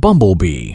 bumblebee.